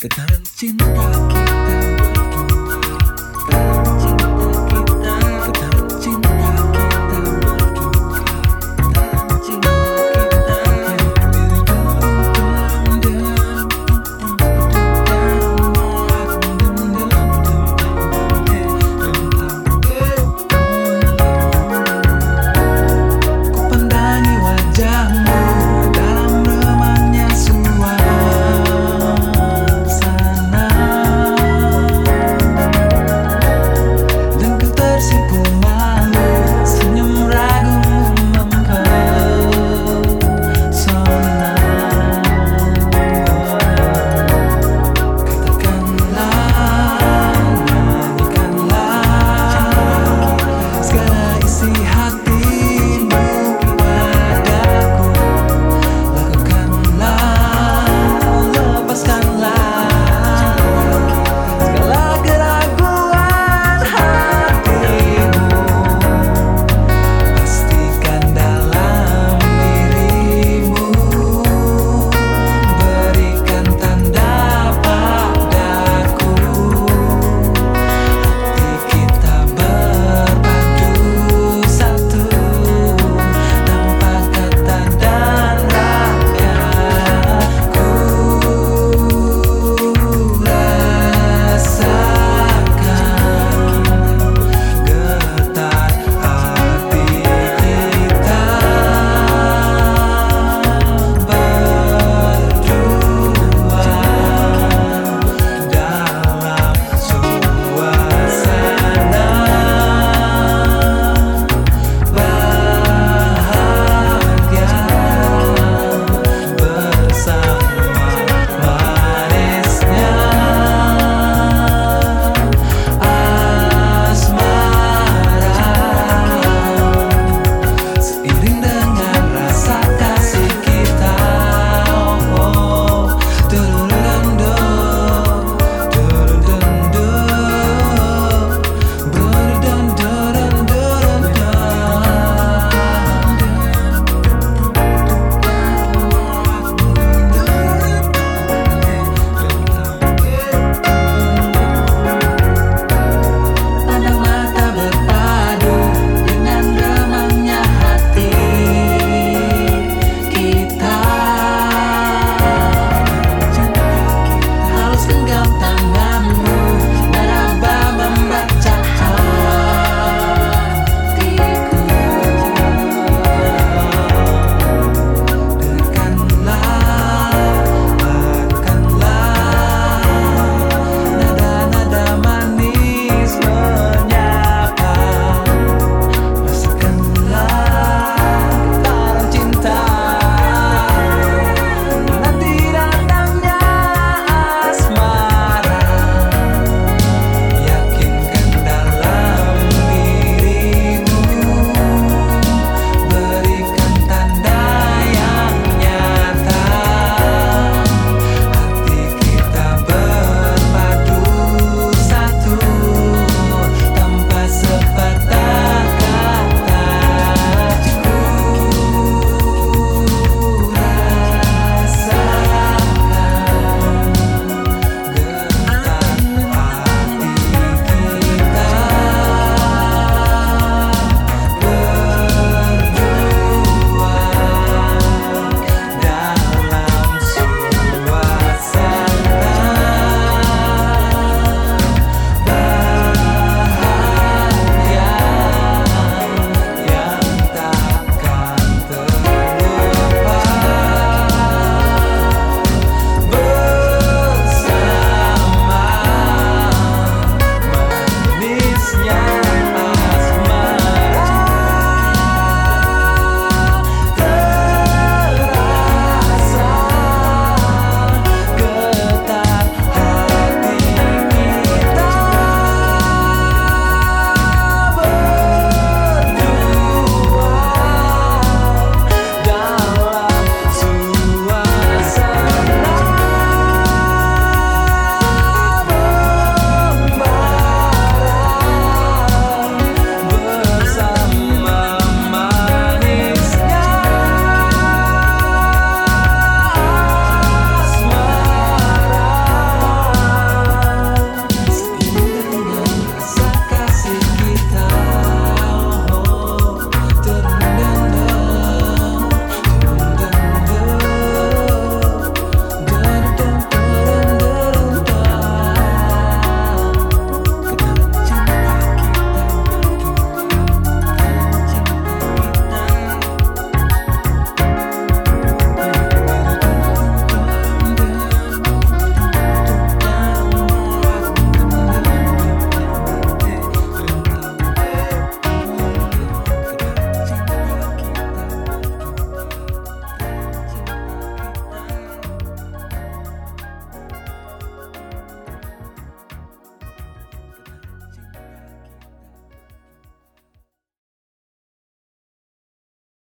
Getaran cinta kita